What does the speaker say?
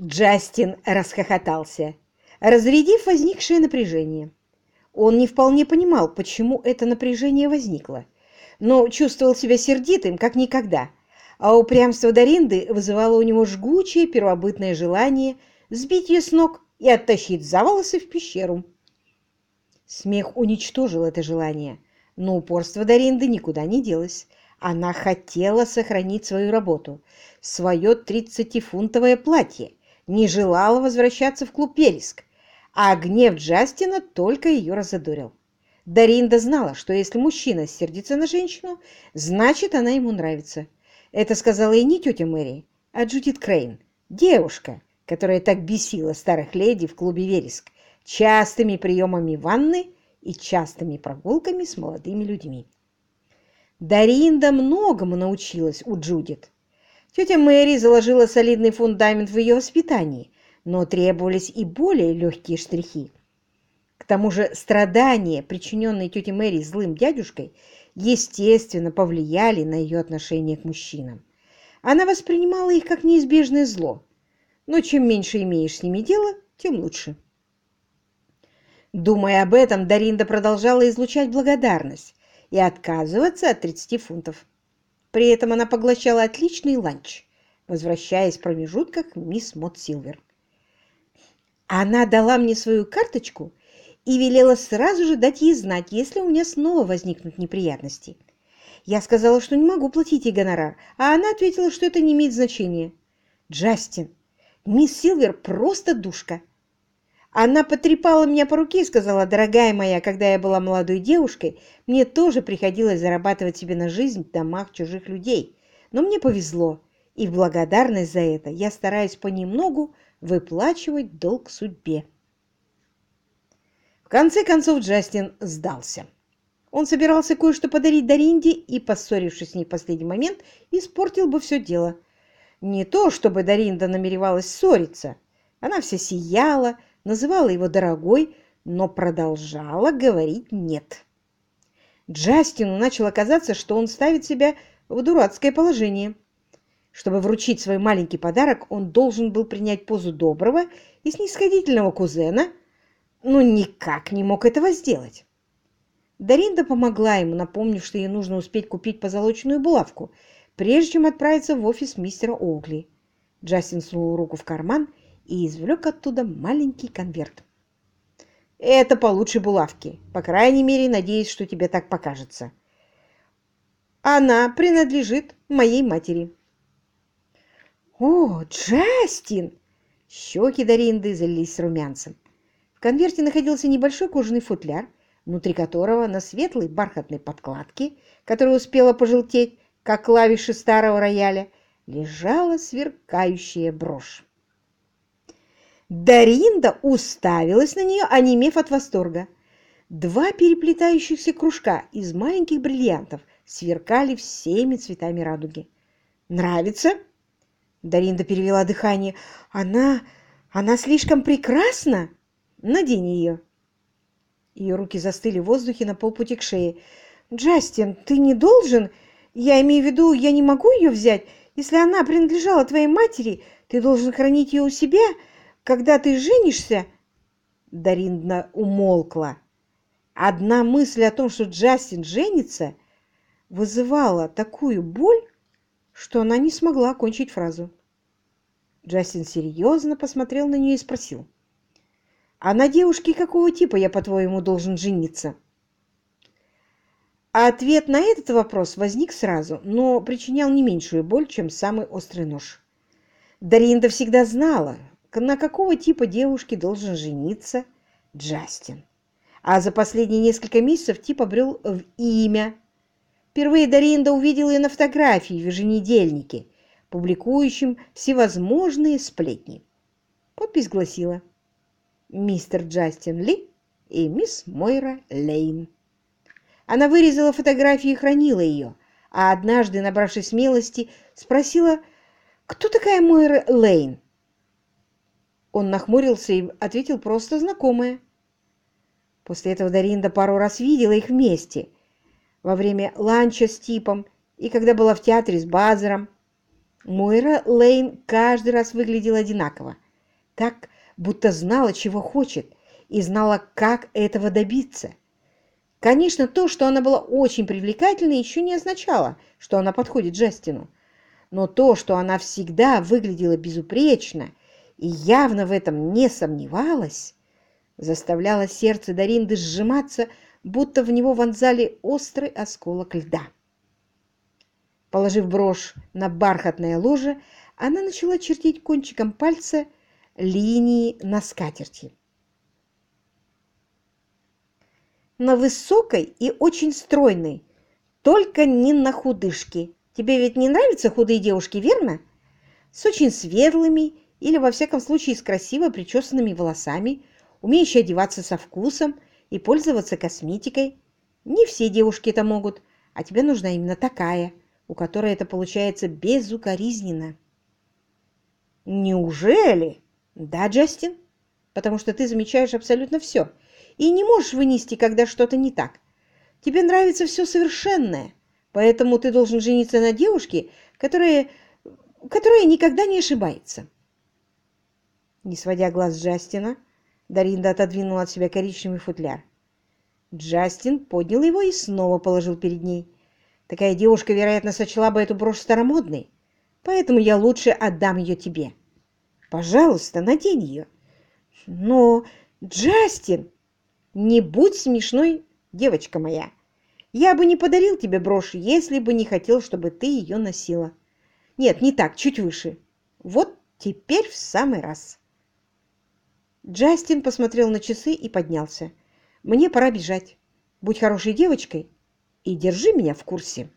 Джастин расхохотался, разрядив возникшее напряжение. Он не вполне понимал, почему это напряжение возникло, но чувствовал себя сердитым, как никогда, а упрямство Даринды вызывало у него жгучее первобытное желание сбить ее с ног и оттащить за волосы в пещеру. Смех уничтожил это желание, но упорство Даринды никуда не делось. Она хотела сохранить свою работу, свое тридцатифунтовое платье, не желала возвращаться в клуб «Вереск», а гнев Джастина только ее разодорил. Даринда знала, что если мужчина сердится на женщину, значит, она ему нравится. Это сказала и не тетя Мэри, а Джудит Крейн, девушка, которая так бесила старых леди в клубе «Вереск» частыми приемами ванны и частыми прогулками с молодыми людьми. Даринда многому научилась у Джудит. Тетя Мэри заложила солидный фундамент в ее воспитании, но требовались и более легкие штрихи. К тому же страдания, причиненные тете Мэри злым дядюшкой, естественно повлияли на ее отношение к мужчинам. Она воспринимала их как неизбежное зло, но чем меньше имеешь с ними дело, тем лучше. Думая об этом, Даринда продолжала излучать благодарность и отказываться от 30 фунтов. При этом она поглощала отличный ланч, возвращаясь в промежутках мисс Мот Силвер. Она дала мне свою карточку и велела сразу же дать ей знать, если у меня снова возникнут неприятности. Я сказала, что не могу платить ей гонорар, а она ответила, что это не имеет значения. Джастин, мисс Силвер просто душка. Она потрепала меня по руке и сказала, «Дорогая моя, когда я была молодой девушкой, мне тоже приходилось зарабатывать себе на жизнь в домах чужих людей. Но мне повезло, и в благодарность за это я стараюсь понемногу выплачивать долг судьбе». В конце концов Джастин сдался. Он собирался кое-что подарить Даринде и, поссорившись с ней в последний момент, испортил бы все дело. Не то, чтобы Даринда намеревалась ссориться. Она вся сияла, называла его дорогой, но продолжала говорить «нет». Джастину начало казаться, что он ставит себя в дурацкое положение. Чтобы вручить свой маленький подарок, он должен был принять позу доброго и снисходительного кузена, но никак не мог этого сделать. Даринда помогла ему, напомнив, что ей нужно успеть купить позолоченную булавку, прежде чем отправиться в офис мистера Оукли. Джастин сунул руку в карман и извлек оттуда маленький конверт. «Это получше булавки. По крайней мере, надеюсь, что тебе так покажется. Она принадлежит моей матери». «О, Джастин!» Щеки Даринды залились румянцем. В конверте находился небольшой кожаный футляр, внутри которого на светлой бархатной подкладке, которая успела пожелтеть, как клавиши старого рояля, лежала сверкающая брошь. Даринда уставилась на нее, онемев от восторга. Два переплетающихся кружка из маленьких бриллиантов сверкали всеми цветами радуги. «Нравится?» Даринда перевела дыхание. «Она... она слишком прекрасна? Надень ее!» Ее руки застыли в воздухе на полпути к шее. «Джастин, ты не должен? Я имею в виду, я не могу ее взять. Если она принадлежала твоей матери, ты должен хранить ее у себя, когда ты женишься...» Даринда умолкла. Одна мысль о том, что Джастин женится, вызывала такую боль, что она не смогла окончить фразу. Джастин серьезно посмотрел на нее и спросил. «А на девушке какого типа я, по-твоему, должен жениться?» А ответ на этот вопрос возник сразу, но причинял не меньшую боль, чем самый острый нож. Даринда всегда знала, на какого типа девушки должен жениться Джастин. А за последние несколько месяцев тип обрел в имя. Впервые Даринда увидела ее на фотографии в еженедельнике, публикующем всевозможные сплетни. Подпись гласила «Мистер Джастин Ли и мисс Мойра Лейн». Она вырезала фотографию и хранила ее, а однажды, набравшись смелости, спросила, кто такая Мойра Лейн. Он нахмурился и ответил просто знакомые. После этого Даринда пару раз видела их вместе. Во время ланча с Типом и когда была в театре с Базером. Мойра Лейн каждый раз выглядела одинаково. так, будто знала, чего хочет, и знала, как этого добиться. Конечно, то, что она была очень привлекательной, еще не означало, что она подходит Джастину. Но то, что она всегда выглядела безупречно и явно в этом не сомневалась, заставляло сердце Даринды сжиматься, будто в него вонзали острый осколок льда. Положив брошь на бархатное ложе, она начала чертить кончиком пальца линии на скатерти. На высокой и очень стройной, только не на худышке. Тебе ведь не нравятся худые девушки, верно? С очень светлыми или, во всяком случае, с красиво причесанными волосами, умеющие одеваться со вкусом и пользоваться косметикой. Не все девушки это могут, а тебе нужна именно такая, у которой это получается безукоризненно. Неужели? Да, Джастин, потому что ты замечаешь абсолютно все и не можешь вынести, когда что-то не так. Тебе нравится все совершенное, поэтому ты должен жениться на девушке, которая, которая никогда не ошибается. Не сводя глаз Джастина, Даринда отодвинула от себя коричневый футляр. Джастин поднял его и снова положил перед ней. Такая девушка, вероятно, сочла бы эту брошь старомодной, поэтому я лучше отдам ее тебе. Пожалуйста, надень ее. Но, Джастин, не будь смешной, девочка моя. Я бы не подарил тебе брошь, если бы не хотел, чтобы ты ее носила. Нет, не так, чуть выше. Вот теперь в самый раз. Джастин посмотрел на часы и поднялся. Мне пора бежать. Будь хорошей девочкой и держи меня в курсе.